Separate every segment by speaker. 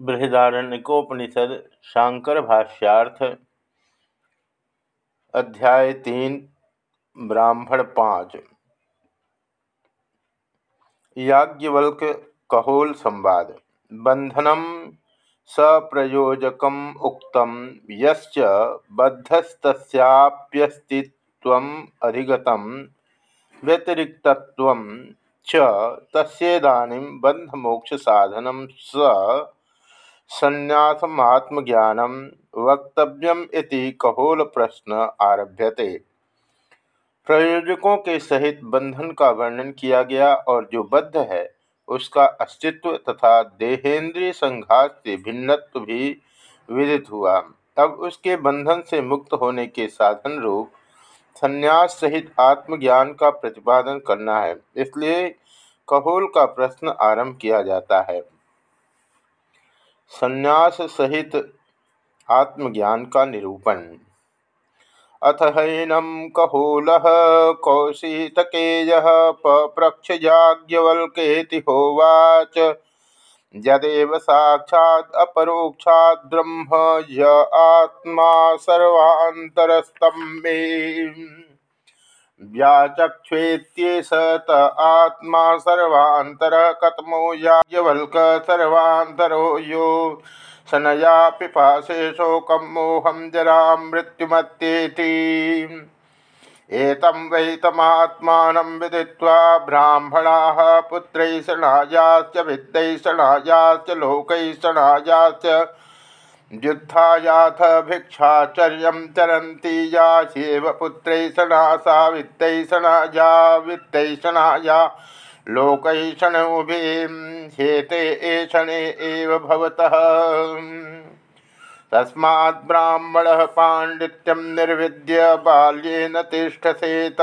Speaker 1: बृहदारण्यकोपनिषद शांकर भाष्यार्थ, अध्याय तीन, ब्राह्मण पाँच। याज्ञवल्क कहोल संवाद। बंधनम सप्रयोजकम उक्तम, यश्च बद्धस्तस्याप्यस्तित्वम अधिगतम, व्यतिरिक्तत्वम च बंधमोक्ष स संन्यासमात्मज्ञान वक्तव्यम कहोल प्रश्न आरभ्यते। प्रयोजकों के सहित बंधन का वर्णन किया गया और जो बद्ध है, उसका अस्तित्व तथा देहेंद्रीय संघात से भिन्नत्व भी विदित हुआ। अब उसके बंधन से मुक्त होने के साधन रूप संन्यास सहित आत्मज्ञान का प्रतिपादन करना है, इसलिए कहोल का प्रश्न आरंभ किया जाता है। संन्यास सहित आत्मज्ञान का निरूपण। अथ हैनम कहोल कौशितकेय पप्रक्ष जाज्ञवल्केति होवाच। यदेव साक्षात् अपरोक्षात् ब्रह्म य आत्मा सर्वान्तरस्तं मे व्याचक्षेत्येष त आत्मा सर्वांतर कतमो याज्ञवल्क सर्वांतरो यो सनया पिपाशे शोकम मोहम जरा मृत्युमत्येति। एतं वै तमात्मानं विदित्वा ब्राह्मणाः पुत्रैषणायाश्च वित्तैषणायाश्च लोकैषणायाश्च युद्धायाथ भिक्षाचर्य चरती या ह्येव पुत्रैषणा सा वित्तैषणा या वित्तैषणा या लोकैषणोभिहेते एषणे एव भवतः। तस्मात् निर्विद्य बाल्येन तिष्ठसेत।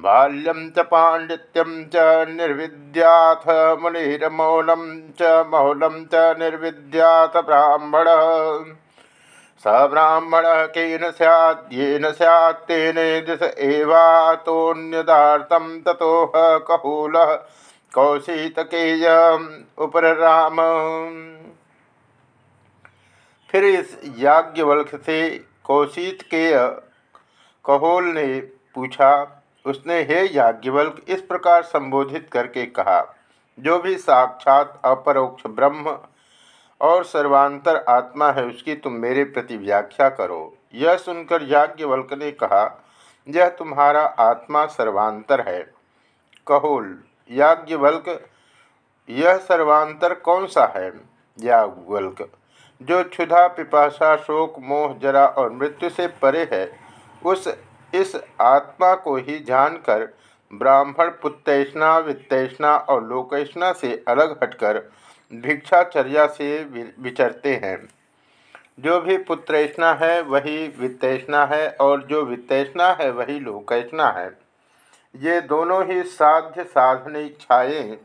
Speaker 1: बाल्यम च पांडित्यम च निर्विद्याथ मुनिर्मौलम च मौलम च निर्विद्याथ ब्राह्मण। स ब्राह्मण केन सैद्येन सैत्तेन दिश एवातोन्यदार्थम ततोह कहूल। कौशितकेय उपराम फिर इस याज्ञवल्क से कौशित के कहोल ने पूछा उसने, हे याज्ञवल्क, इस प्रकार संबोधित करके कहा, जो भी साक्षात अपरोक्ष ब्रह्म और सर्वांतर आत्मा है, उसकी तुम मेरे प्रति व्याख्या करो। यह सुनकर याज्ञवल्क ने कहा, यह तुम्हारा आत्मा सर्वांतर है। कहोल, याज्ञवल्क, यह सर्वांतर कौन सा है? याज्ञवल्क, जो क्षुधा पिपाशा शोक, मोह, जरा और मृत्यु से परे है, उस इस आत्मा को ही जानकर ब्राह्मण पुत्रैष्णा वित्तैष्णा और लोकैष्णा से अलग हटकर भिक्षाचर्या से विचरते हैं। जो भी पुत्रैष्णा है, वही वित्तैष्णा है और जो वित्तैष्णा है, वही लोकैष्णा है। ये दोनों ही साध्य साधन इच्छाएँ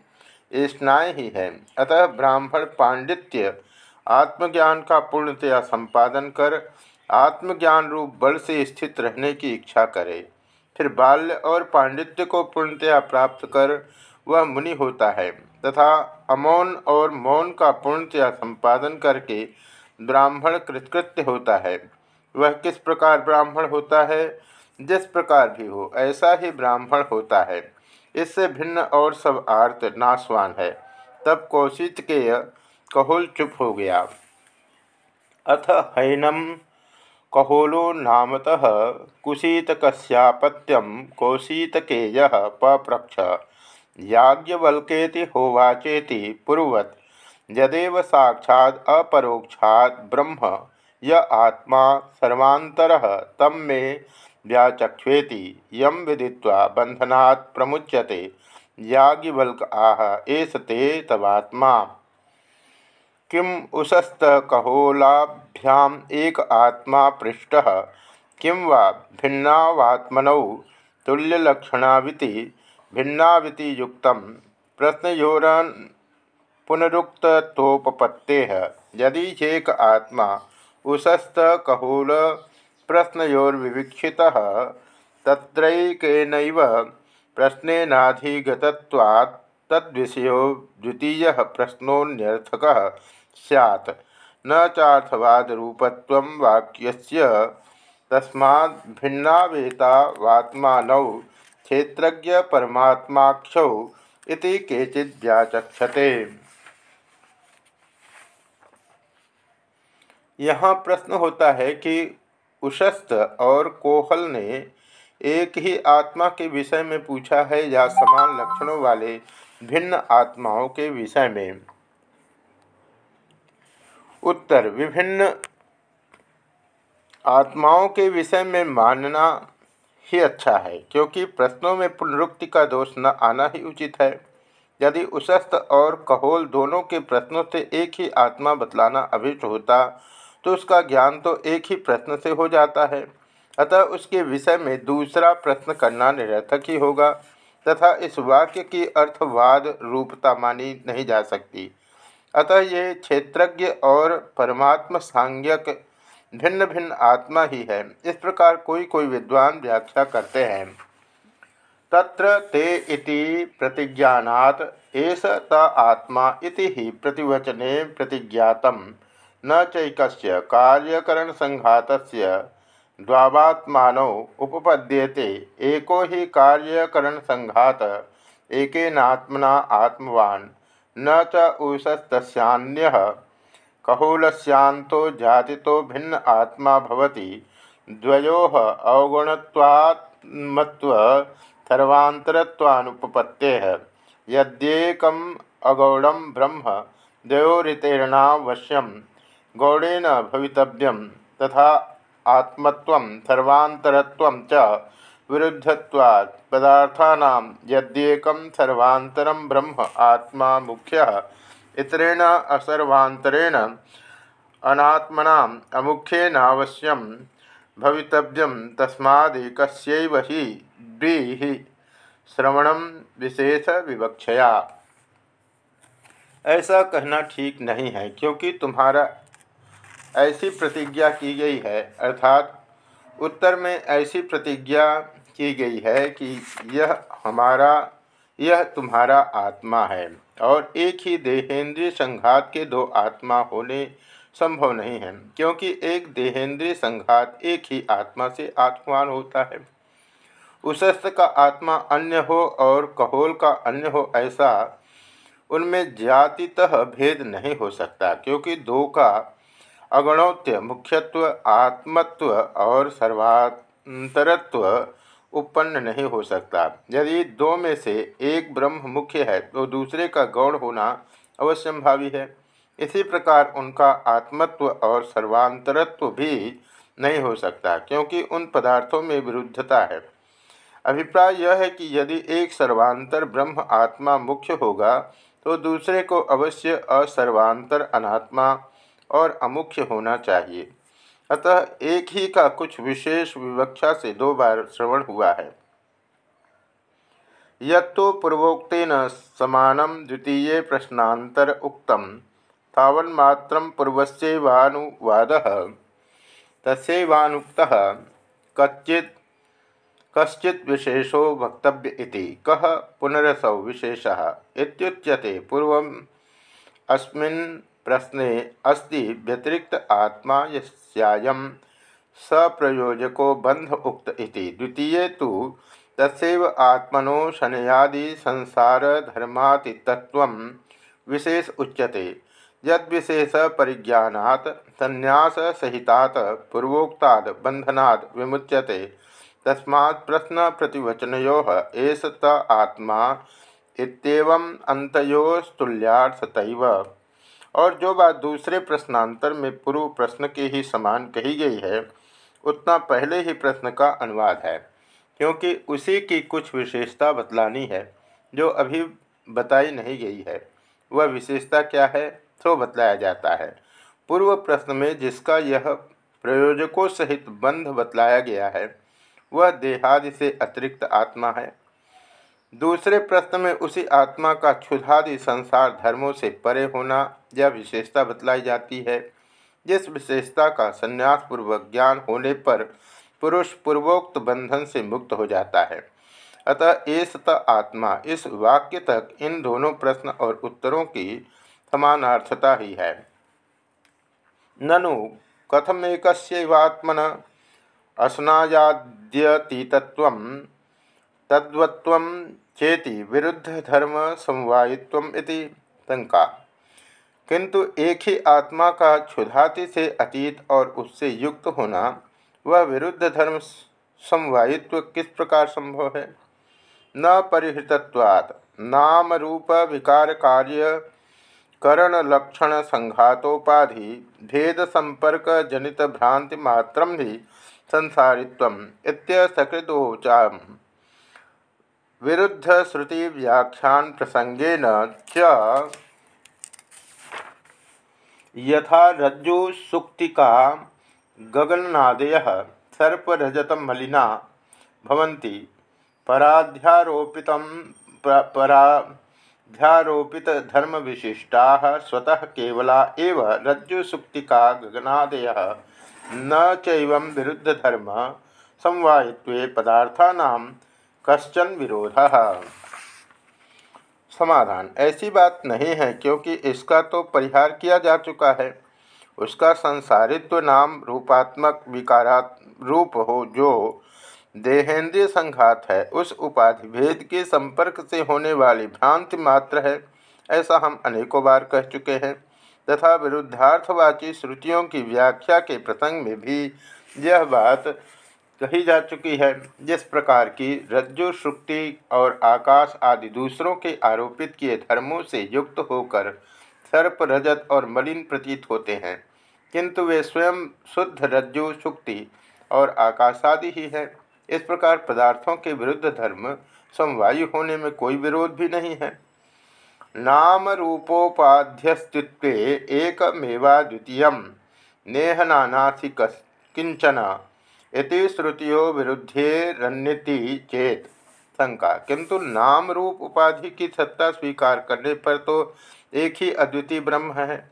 Speaker 1: ऐष्णाएँ ही हैं। अतः ब्राह्मण पांडित्य आत्मज्ञान का पूर्णतया संपादन कर आत्मज्ञान रूप बल से स्थित रहने की इच्छा करे। फिर बाल्य और पांडित्य को पूर्णतया प्राप्त कर वह मुनि होता है, तथा अमौन और मौन का पूर्णतया संपादन करके ब्राह्मण कृतकृत्य होता है। वह किस प्रकार ब्राह्मण होता है? जिस प्रकार भी हो, ऐसा ही ब्राह्मण होता है। इससे भिन्न और सब आर्त नाशवान है। तब कौशित के कहोल चुप हो गया। अथ हैनम कहोलो नामतः कुशीतकस्यापत्यम कौशीतकेय पप्रक्ष। याज्ञवल्केति होवाचेति पूर्वत, यदेव साक्षात् अपरोक्षात् ब्रह्म, य आत्मा सर्वांतर तम मे व्याचक्षेति यम विदित्वा बंधनात् प्रमुच्यते। याज्ञवल्क आह एस ते तवात्मा। किम उशस्त कहोलाभ्याम एक आत्मा पृष्ठ? किं वा भिन्नावात्मनौ तुल्यलक्षणाविति भिन्नाविति युक्त प्रश्नयोरन पुनरुक्तोपत्ते यदि चेक आत्मा उशस्त कहोल प्रश्नयोर्विवीक्षित, तत्रैकेनैव प्रश्नेनाधिगतत्वात् तद्विषयो द्वितीय प्रश्नोन्यर्थक सैत् न रूपत्व वाक्यस्य तस्माद् भिन्नावेतावात्मानौ क्षेत्रज्ञ परमात्माक्षौ केचिद् व्याचक्षते। यहाँ प्रश्न होता है कि उशस्त और कोहल ने एक ही आत्मा के विषय में पूछा है या समान लक्षणों वाले भिन्न आत्माओं के विषय में। उत्तर, विभिन्न आत्माओं के विषय में मानना ही अच्छा है, क्योंकि प्रश्नों में पुनरुक्ति का दोष न आना ही उचित है। यदि उशस्त और कहोल दोनों के प्रश्नों से एक ही आत्मा बतलाना अभिष्ट होता तो उसका ज्ञान तो एक ही प्रश्न से हो जाता है। अतः उसके विषय में दूसरा प्रश्न करना निरर्थक ही होगा। तथा इस वाक्य की अर्थवाद रूपता मानी नहीं जा सकती। अतः ये क्षेत्रज्ञ और परमात्म सांज्ञक भिन्न भिन्न आत्मा ही है। इस प्रकार कोई कोई विद्वान व्याख्या करते हैं। तत्र ते इति प्रतिज्ञात एस त आत्मा इति ही प्रतिवचने प्रतिज्ञातम। न चैकस्य कार्यकरण संघात द्वात्मान उपपद्येते। एको ही कार्यकरण संघात एकेनात्मना आत्मवान। न च उषस्तस्यान्य कहोलस्यांतो जाति भिन्न आत्मा भवति। द्वयोः अवगुणत्वात्मत्व सर्वान्तरत्वानुपपत्तेः। यद्येकम् अगौड़म ब्रह्म, द्वयोरितेरणावश्यम। गौड़ेन भवितव्यम तथा आत्मत्वं, सर्वान्तरत्वं च विरुद्धत्वात् पदार्थानां यद्येकं सर्वान्तरं ब्रह्म आत्मा मुख्य। इतरेण असर्वांतरेण अनात्मना अमुख्येनावश्यम भवितव्यम तस्मादेकस्यैव ही द्विः। श्रवण विशेष विवक्षया ऐसा कहना ठीक नहीं है, क्योंकि तुम्हारा ऐसी प्रतिज्ञा की गई है, अर्थात उत्तर में ऐसी प्रतिज्ञा की गई है कि यह हमारा, यह तुम्हारा आत्मा है और एक ही देहेंद्रीय संघात के दो आत्मा होने संभव नहीं है, क्योंकि एक देहेंद्रीय संघात एक ही आत्मा से आत्मान होता है। उशस्त का आत्मा अन्य हो और कहोल का अन्य हो ऐसा उनमें जातितः भेद नहीं हो सकता, क्योंकि दो का अगणौत्य, मुख्यत्व, आत्मत्व और सर्वांतरत्व उत्पन्न नहीं हो सकता। यदि दो में से एक ब्रह्म मुख्य है तो दूसरे का गौण होना अवश्यंभावी है। इसी प्रकार उनका आत्मत्व और सर्वांतरत्व भी नहीं हो सकता, क्योंकि उन पदार्थों में विरुद्धता है। अभिप्राय यह है कि यदि एक सर्वांतर ब्रह्म आत्मा मुख्य होगा तो दूसरे को अवश्य असर्वांतर अनात्मा और अमुख्य होना चाहिए। अतः एक ही का कुछ विशेष विवक्षा से दो बार श्रवण हुआ है। यत्तो पूर्वोक्न समानम द्वितीय प्रश्नातर उक्तम तावन्मात्र पूर्वस्वानुवाद तस्वानुक्त कच्चित, कश्चित विशेषो वक्तव्य कह पुनरसौ विशेष पूर्व अस्मिन् प्रश्ने अस्ति व्यतिरिक्त आत्मा यस्यायं सप्रयोजको बंध उक्त इति। द्वितीय तो तस्व आत्मनो शनयादि संसार धर्मातितत्व विशेष उच्यते। यद्विशेष परिज्ञात संन्यास सहिता पूर्वोक्ताद बंधनाद विमुच्यते। तस्मा प्रश्न प्रतिवचनो एस त आत्मा अंतयोस्तुल्यार्थतव और जो बात दूसरे प्रश्नांतर में पूर्व प्रश्न के ही समान कही गई है, उतना पहले ही प्रश्न का अनुवाद है, क्योंकि उसी की कुछ विशेषता बतलानी है, जो अभी बताई नहीं गई है। वह विशेषता क्या है तो बतलाया जाता है। पूर्व प्रश्न में जिसका यह प्रयोजकों सहित बंध बतलाया गया है, वह देहादि से अतिरिक्त आत्मा है। दूसरे प्रश्न में उसी आत्मा का क्षुधादि संसार धर्मों से परे होना यह विशेषता बतलाई जाती है। जिस विशेषता का संन्यास पूर्वक ज्ञान होने पर पुरुष पूर्वोक्त बंधन से मुक्त हो जाता है। अतः एसत आत्मा इस वाक्य तक इन दोनों प्रश्न और उत्तरों की समानार्थता ही है। ननु कथमेकस्यवात्मन असनायाद्यतीतत्व तद्वत्व चेति विरुद्ध धर्म समवायित्व शंका। किंतु एक ही आत्मा का क्षुधाति से अतीत और उससे युक्त होना, वह विरुद्ध धर्म समवायित्व किस प्रकार संभव है? न परिहृतवाद नाम रूप विकार कार्य, करण लक्षण संघातोपाधि, भेद संपर्क जनित भ्रांति मात्र ही संसारित्व इत्यसकृतोचा विरुद्ध श्रुति व्याख्यान प्रसंगेन च यथा रज्जु सुक्तिका गगननादय सर्परजत मलिना भवन्ति। पराध्यारोपित पराध्यारोपित धर्म विशिष्टा स्वतः केवला एव रज्जुसुक्तिका गगनादय। न चैव विरुद्ध धर्म समवायित्वे पदार्थानां कश्चन विरोध। समाधान। ऐसी बात नहीं है, क्योंकि इसका तो परिहार किया जा चुका है। उसका संसारित्व नाम रूपात्मक विकारात्, रूप हो, जो देहेंद्रिय संघात है, उस उपाधि भेद के संपर्क से होने वाली भ्रांति मात्र है, ऐसा हम अनेकों बार कह चुके हैं। तथा विरुद्धार्थवाची श्रुतियों की व्याख्या के प्रसंग में भी यह बात कही जा चुकी है, जिस प्रकार की रज्जु, शुक्ति और आकाश आदि दूसरों के आरोपित किए धर्मों से युक्त होकर सर्प, रजत और मलिन प्रतीत होते हैं। किंतु वे स्वयं शुद्ध रज्जु, शुक्ति और आकाशादि ही है। इस प्रकार पदार्थों के विरुद्ध धर्म समवायु होने में कोई विरोध भी नहीं है। नाम रूपोपाध्यस्तित्व एकमेवा द्वितीय नेह नानासी किंचन इति श्रुतियो विरुद्धेरन्यति चेत। शंका, किंतु नाम रूप उपाधि की सत्ता स्वीकार करने पर तो एक ही अद्वितीय ब्रह्म है,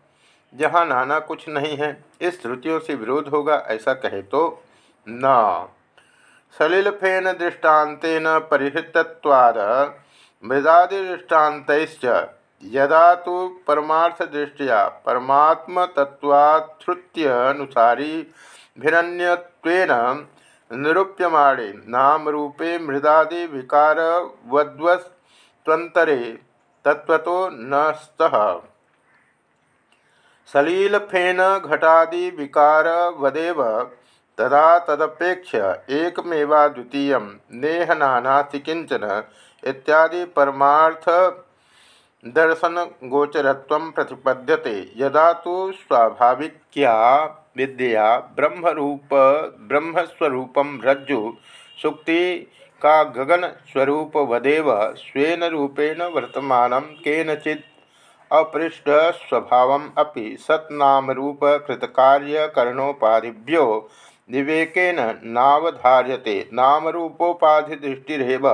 Speaker 1: जहाँ नाना कुछ नहीं है। इस श्रुतियों से विरोध होगा, ऐसा कहे तो न। सलिलफेन दृष्टान्तेन परिहृतत्वाद मृदादिदृष्टान्त यदा तो परमार्थदृष्टिया परमात्मतत्वाश्रुत्यनुसारी भिरण्यत्वेन निरूप्यमाणे नामरूपे मृदादि विकारवद्वस्त्वन्तरे तत्वतो न स्तः। सलीलफेन घटादि विकारवदेव तदा तदपेक्ष एकमेवा द्वितीय नेह नानास्ति किंचन इत्यादि परमार्थ दर्शन गोचरत्व प्रतिपद्यते। यदा तो स्वाभाविक्या विद्या ब्रह्मरूप, ब्रह्मस्वरूप रज्जु, सुक्ति का गगन स्वरूप वदेव, स्वेन रूपेण वर्तमान केनचि अपृष्ट स्वभाव अभी सत्नाम रूप कृतकार्यकरणोपाधिभ्यो विवेकेन नावधार्यते नामरूपोपाधिदृष्टिरव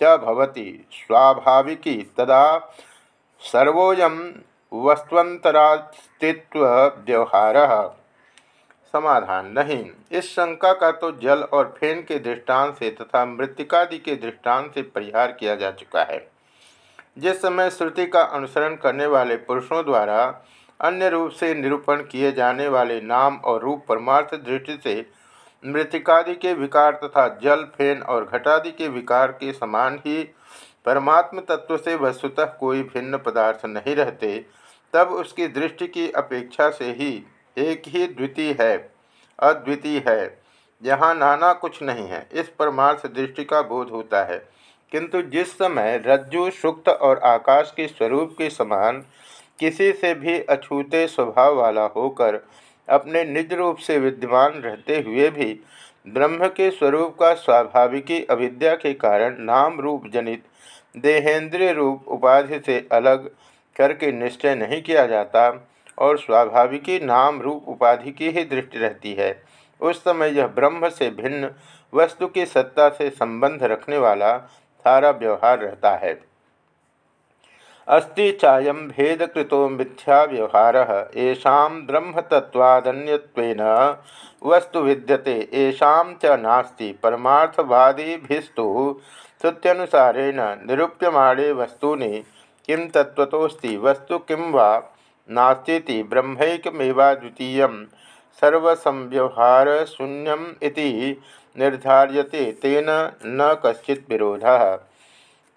Speaker 1: च भवति, स्वाभाविकी तदा सर्वोयम वस्तुअंतरास्तित्व व्यवहार समाधान नहीं। इस शंका का तो जल और फेन के दृष्टांत से तथा मृतिकादि के दृष्टांत से परिहार किया जा चुका है। जिस समय श्रुति का अनुसरण करने वाले पुरुषों द्वारा अन्य रूप से निरूपण किए जाने वाले नाम और रूप परमार्थ दृष्टि से मृतिकादि के विकार तथा जल, फेन और घटादि के विकार के समान ही परमात्म तत्व से वस्तुतः कोई भिन्न पदार्थ नहीं रहते, तब उसकी दृष्टि की अपेक्षा से ही एक ही द्वितीय है, अद्वितीय है। यहाँ नाना कुछ नहीं है, इस परमार्थ दृष्टि का बोध होता है। किंतु जिस समय रज्जु, सुक्त और आकाश के स्वरूप के समान किसी से भी अछूते स्वभाव वाला होकर अपने निज रूप से विद्यमान रहते हुए भी ब्रह्म के स्वरूप का स्वाभाविकी अविद्या के कारण नाम रूप जनित देहेंद्रिय रूप उपाधि से अलग करके निश्चय नहीं किया जाता और स्वाभाविकी नाम रूप उपाधि की ही दृष्टि रहती है। उस समय यह ब्रह्म से भिन्न वस्तु की सत्ता से संबंध रखने वाला सारा व्यवहार रहता है। अस्ति चायं भेदकृतो मिथ्या व्यवहार येषां ब्रह्मतत्वादन्यत्वेन वस्तु विद्यते येषां च नास्ति, परमार्थवादिभिस्तु श्रुत्यनुसारेण निरूप्यमाणे वस्तूनि किं तत्त्वतोऽस्ति, वस्तु किं वा नास्ती ब्रह्मैकमेवाद्वितीय सर्वसंव्यवहारशून्यम निर्धार्यते तेन न कश्चित विरोध।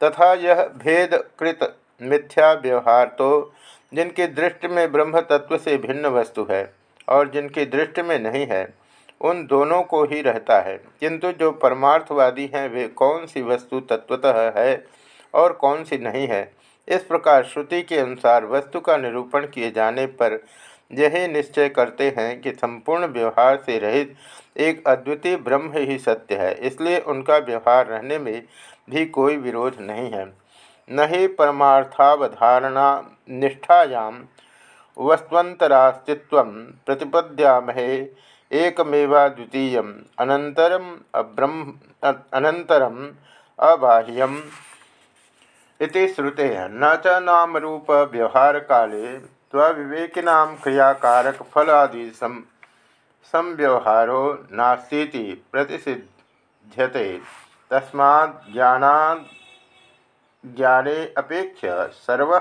Speaker 1: तथा यह भेदकृत मिथ्या व्यवहार तो जिनकी दृष्टि में ब्रह्म तत्व से भिन्न वस्तु है और जिनकी दृष्टि में नहीं है, उन दोनों को ही रहता है। किंतु जो परमार्थवादी हैं, वे कौन सी वस्तु तत्वतः है और कौन सी नहीं है? इस प्रकार श्रुति के अनुसार वस्तु का निरूपण किए जाने पर यही निश्चय करते हैं कि संपूर्ण व्यवहार से रहित एक अद्वितीय ब्रह्म ही सत्य है, इसलिए उनका व्यवहार रहने में भी कोई विरोध नहीं है। न ही परमार्थावधारणा निष्ठायाम वस्तुअंतरास्तित्व प्रतिपद्यामहे एकमेवा द्वितीय अनंतरम अब्रह्म अनंतरम अबाह्यम। इति श्रुते न च नाम रूप व्यवहार काले तविवेकिना क्रियाकारक फलादि संव्यवहारो नास्ती प्रतिषिध्यते तस्मा ज्ञाना ज्ञाने अपेक्ष सर्व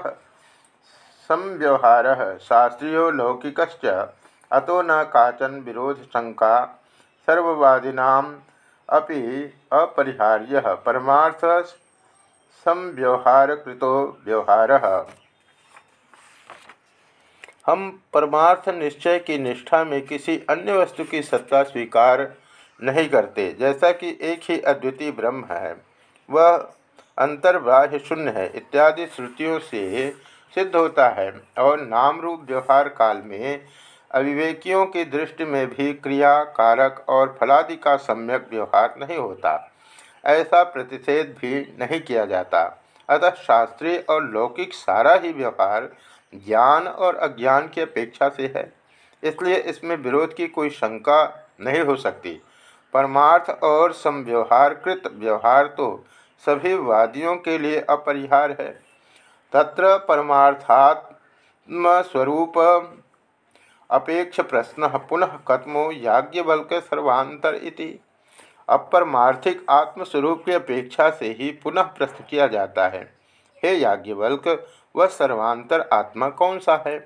Speaker 1: संव्यवहार शास्त्रीय लौकिक अतो न काचन विरोध शंका सर्ववादीना अपि अपरिहार्य। परमार्थ संव्यवहार कृतो व्यवहार। हम परमार्थ निश्चय की निष्ठा में किसी अन्य वस्तु की सत्ता स्वीकार नहीं करते, जैसा कि एक ही अद्वितीय ब्रह्म है। वह अंतर्बाह्य शून्य है, इत्यादि श्रुतियों से सिद्ध होता है और नाम रूप व्यवहार काल में अविवेकियों की दृष्टि में भी क्रिया कारक और फलादि का सम्यक व्यवहार नहीं होता। ऐसा प्रतिषेध भी नहीं किया जाता। अतः शास्त्रीय और लौकिक सारा ही व्यवहार ज्ञान और अज्ञान की अपेक्षा से है। इसलिए इसमें विरोध की कोई शंका नहीं हो सकती। परमार्थ और समव्यवहारकृत व्यवहार तो सभी वादियों के लिए अपरिहार है। तत्र परमार्थात्म स्वरूप अपेक्ष प्रश्न पुनः कथमो याज्ञवल्क सर्वांतर इति। अपरमार्थिक आत्मस्वरूप की अपेक्षा से ही पुनः प्रश्न किया जाता है। हे याज्ञवल्क, वह सर्वांतर आत्मा कौन सा है?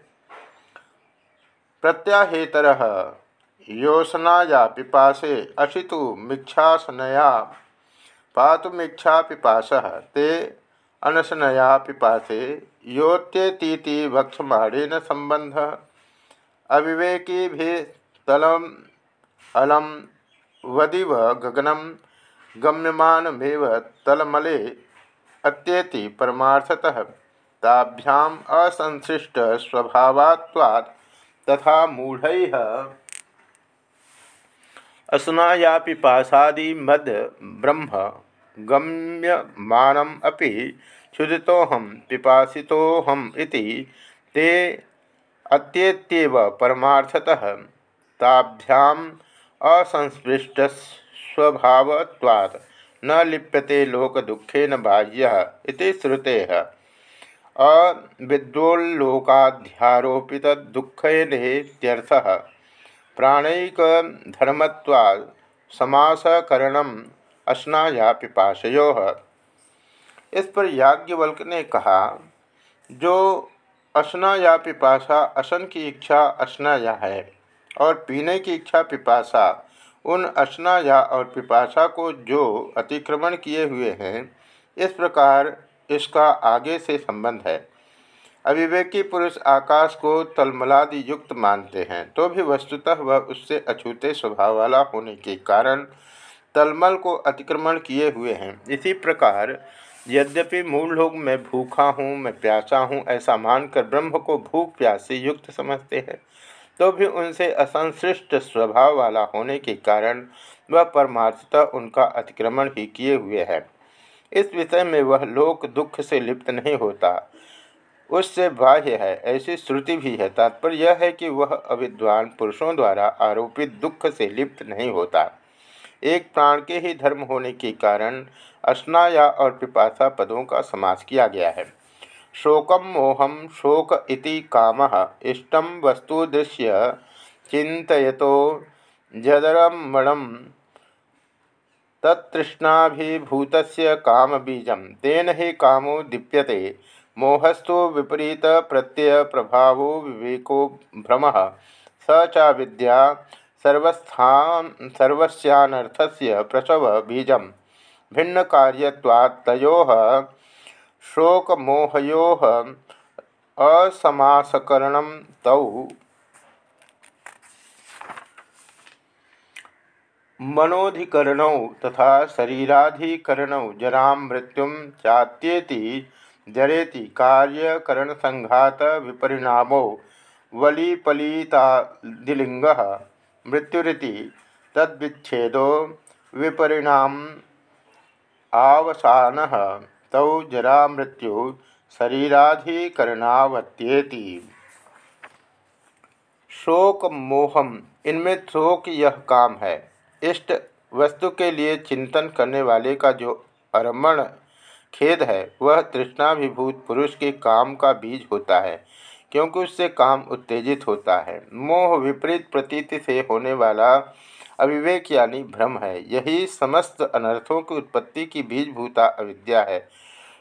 Speaker 1: प्रत्याहेतर योसनाया पिपासे अशितु मिक्षासनया पातुमीक्षा पिपास ते अनशनया पिपासे योत्येतीति वक्षमाणेन संबंध अविवेकी भी तलम, अलम वदिव गगनम गम्यमानमेव तलमले अत्येति परमार्थतः। ताभ्याम असंश्लिष्ट स्वभावात्वात् तथा मूढ़। असनाया पिपासादि मद ब्रह्म गम्यमानम अपि क्षुदितोहम पिपासितोहम इति ते अत्येत्येव परमार्थतः। ताभ्याम असंस्पृष्ट स्वभावत्वात् न लिप्यते लोक दुखेन बाह्य श्रुते। अविद्वोल्लोकाध्यारोपित दुखेत्यर्थ प्राणिक धर्मत्वा समासकरण अश्नाया पिपाशयो इस पर याज्ञवल्क ने कहा, जो अशना या पिपासा असन की इच्छा अशनाया है और पीने की इच्छा पिपासा। उन अशना या और पिपासा को जो अतिक्रमण किए हुए हैं, इस प्रकार इसका आगे से संबंध है। अविवेकी पुरुष आकाश को तलमलादि युक्त मानते हैं तो भी वस्तुतः वह उससे अछूते स्वभाव वाला होने के कारण तलमल को अतिक्रमण किए हुए हैं। इसी प्रकार, यद्यपि मूल लोग मैं भूखा हूँ, मैं प्यासा हूँ, ऐसा मानकर ब्रह्म को भूख प्यास से युक्त समझते हैं तो भी उनसे असंश्रिष्ट स्वभाव वाला होने के कारण वह परमार्थता उनका अतिक्रमण ही किए हुए है। इस विषय में वह लोक दुख से लिप्त नहीं होता। उससे बाह्य है, ऐसी श्रुति भी है। तात्पर्य यह है कि वह अविद्वान पुरुषों द्वारा आरोपित दुख से लिप्त नहीं होता। एक प्राण के ही धर्म होने के कारण अस्नाया और पिपासा पदों का समास किया गया है। शोकम मोहम शोक इति काम। इष्ट वस्तु दृश्य जदरमणम तत्तृष्णाभूत काम बीज तेन ही कामो दीप्यते। मोहस्तु विपरीत प्रत्यय प्रभाव विवेको भ्रम। स च विद्या सर्वस्थान सर्वस्यानर्थस्य प्रसव बीज भिन्न कार्यवात्तो शोकमोहयो असमासकरण तौ। मनोधिकरण तथा शरीराधिकरण जरा मृत्यु चात्येति जरेति कार्यकरण संघात विपरिणामो वलीपलीतादिलिंग मृत्युरीति तद्विच्छेदो विपरिणाम आवसान। तौ जरा मृत्यु शरीराधिकरणावत्येति। शोक मोहम, इनमें शोक यह काम है। इष्ट वस्तु के लिए चिंतन करने वाले का जो अरमण खेद है, वह तृष्णाभिभूत पुरुष के काम का बीज होता है, क्योंकि उससे काम उत्तेजित होता है। मोह विपरीत प्रतीति से होने वाला अविवेक यानी भ्रम है। यही समस्त अनर्थों की उत्पत्ति की बीजभूता अविद्या है।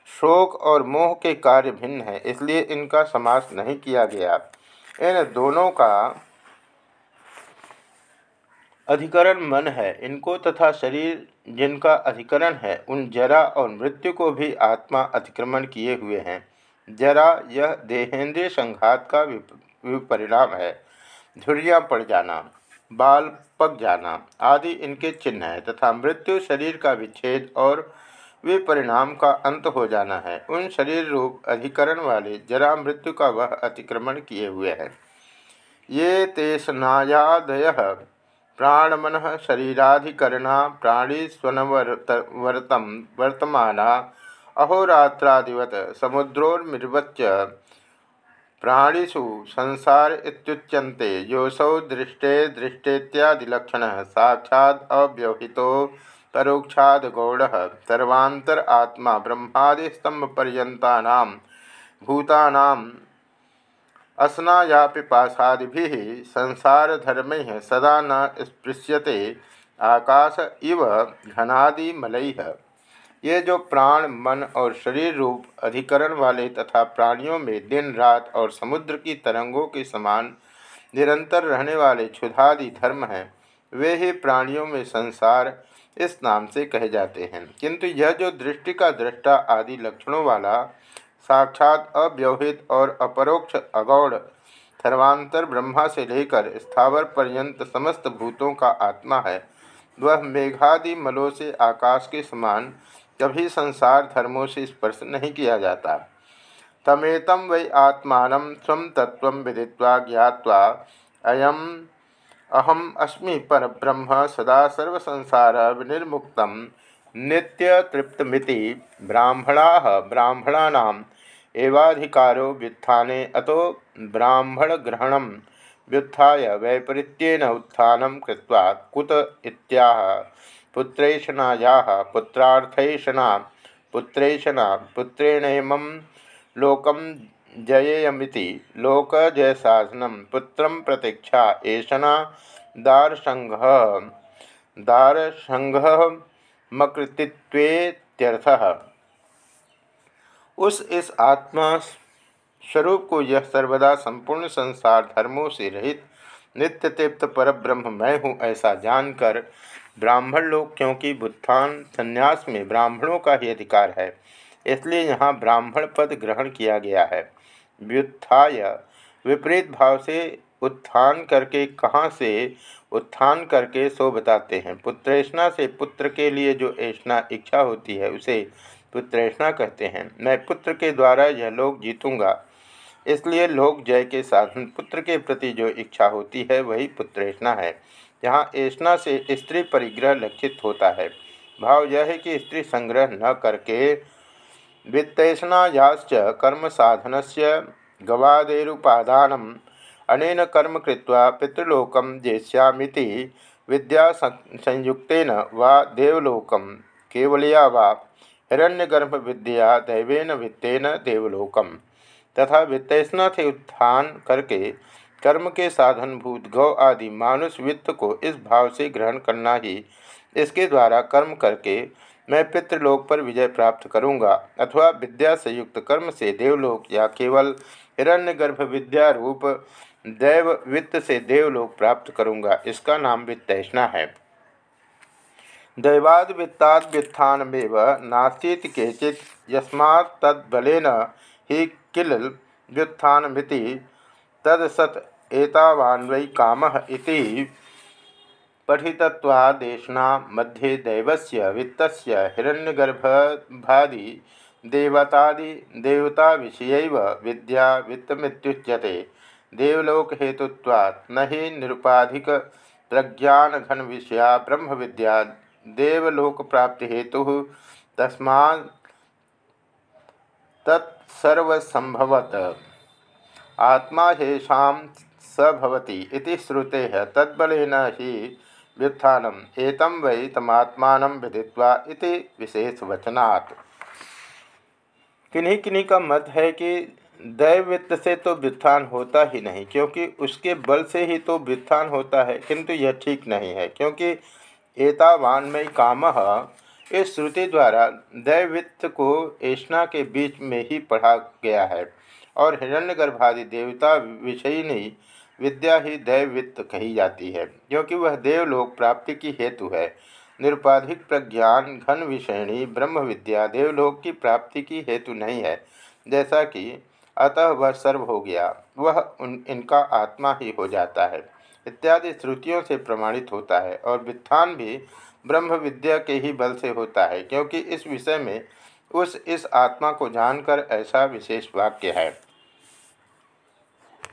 Speaker 1: शोक और मोह के कार्य भिन्न है, इसलिए इनका समास नहीं किया गया। इन दोनों का अधिकरण मन है। इनको तथा शरीर जिनका अधिकरण है, उन जरा और मृत्यु को भी आत्मा अतिक्रमण किए हुए हैं। जरा यह देहेंद्रिय संघात का विपरिणाम है। झुरियाँ पड़ जाना, बाल पक जाना आदि इनके चिन्ह है तथा मृत्यु शरीर का विच्छेद और विपरिणाम का अंत हो जाना है। उन शरीर रूप अधिकरण वाले जरा मृत्यु का वह अतिक्रमण किए हुए हैं। ये तेषनायादय प्राणमन शरीराधिकरणा प्राणीस्वनवर्तम वर्तमाना अहोरात्रादिवत समुद्रोर्मिर्वच्च प्राणीषु संसार योऽसौ दृष्टे दृष्टेत्यादिलक्षण साक्षात् अव्यवहितो परोक्षाद गौड़ सर्वांतर आत्मा ब्रह्मादिस्तंभपर्यंतानां भूतानां असनाया पिपाशादि संसारधर्म सदा न स्पृश्यते। आकाश इव घनादिमल। ये जो प्राण, मन और शरीर रूप अधिकरण वाले तथा प्राणियों में दिन, रात और समुद्र की तरंगों के समान निरंतर रहने वाले क्षुधादि धर्म हैं वे ही प्राणियों में संसार इस नाम से कहे जाते हैं। किंतु यह जो दृष्टि का दृष्टा आदि लक्षणों वाला, साक्षात अव्यवहित और अपरोक्ष अगौड़ सर्वांतर ब्रह्मा से लेकर स्थावर पर्यंत समस्त भूतों का आत्मा है, वह मेघादि मलों से आकाश के समान कभी संसार धर्मों से स्पर्श नहीं किया जाता। तमेतम वै आत्मा स्व तत्व विदित्वा ज्ञावा अयम अहम अस्मि पर ब्रह्म सदा सर्वसंसार विनिर्मुक्त नित्य तृप्तमिति ब्राह्मणा ब्राह्मणा एवाधिकारो व्युत्थाने अतो ब्राह्मणग्रहण व्युत्थाय वैपरीत्येन उत्थानं कुत इत्याह। पुत्रैषणाया पुत्रार्थैषणा पुत्रैषणा पुत्रेणेमं लोकं जयेयमिति लोकजयसाधनं पुत्रं प्रतीक्षा एषणा दारसंघ दारसंघ मकृतित्वेत्यर्थः उस इस आत्मा स्वरूप को यह सर्वदा संपूर्ण संसार धर्मों से रहित, नित्य तृप्त पर ब्रह्म मैं हूँ ऐसा जानकर ब्राह्मण लोग, क्योंकि बुत्थान संन्यास में ब्राह्मणों का ही अधिकार है, इसलिए यहाँ ब्राह्मण पद ग्रहण किया गया है। व्युत्थाय। विपरीत भाव से उत्थान करके कहाँ से उत्थान करके सो बताते हैं। पुत्रेषणा से पुत्र के लिए जो ऐसा इच्छा होती है, उसे पुत्रेषणा कहते हैं। मैं पुत्र के द्वारा यह लोग जीतूँगा, इसलिए लोक जय के साधन, पुत्र के प्रति जो इच्छा होती है, वही पुत्रेषणा है। यहाँ ऐष्णा से स्त्री परिग्रह लक्षित होता है। भाव यह है कि स्त्री संग्रह न करके वित्तेषणायाश्च कर्म साधन से गवादेरुपादान अनेन कर्म कृत्वा पितृलोकम जेष्यामिति विद्या संयुक्तेन वा देवलोकम केवलया वा हिरण्यगर्भ विद्या दैवेन वित्तेन देवलोकम तथा वित्तैषणा से उत्थान करके कर्म के साधन भूत गौ आदि मानुष वित्त को इस भाव से ग्रहण करना ही इसके द्वारा कर्म करके मैं पितृलोक पर विजय प्राप्त करूँगा, अथवा विद्या से युक्त कर्म से देवलोक या केवल हिरण्यगर्भ विद्या रूप दैव वित्त से देवलोक प्राप्त करूँगा। इसका नाम वित्तैषणा है। दैवाद वित्ताद व्युत्थानमेव नास्तीत केचित यस्मात् तद्बलेन ही किल व्युत्थानमिति तदसत एतावान्वै कामः इति पठितत्वादेशना मध्ये दैवस्य वित्तस्य देवता विषयैव विद्या वित्तमित्युच्यते। देवलोक हेतुत्वात् न ही निरुपाधिक प्रज्ञान घन विषया ब्रह्म विद्या देवलोक प्राप्ति हेतु तस्मा तत्सर्वसंभवत आत्मा हेषा सभवती इति श्रुते ही व्युत्थानम एतम वै तमात्मान विदित्वा इति विशेष वचनात् किन्हीं किन्हीं का मत है कि दैववित्त से तो व्युत्थान होता ही नहीं, क्योंकि उसके बल से ही तो व्युत्थान होता है, किंतु यह ठीक नहीं है, क्योंकि एतावान्मय काम इस श्रुति द्वारा दैववित्त को ऐष्णा के बीच में ही पढ़ा गया है, और हिरण्यगर्भादि देवता विषयी विद्या ही दैववित्त कही जाती है, क्योंकि वह देवलोक प्राप्ति की हेतु है। निरुपाधिक प्रज्ञान घन विषयणी ब्रह्म विद्या देवलोक की प्राप्ति की हेतु नहीं है, जैसा कि अतः वह सर्व हो गया, वह उन, इनका आत्मा ही हो जाता है, इत्यादि श्रुतियों से प्रमाणित होता है, और वित्थान भी ब्रह्म विद्या के ही बल से होता है, क्योंकि इस विषय में उस, इस आत्मा को जानकर ऐसा विशेष वाक्य है।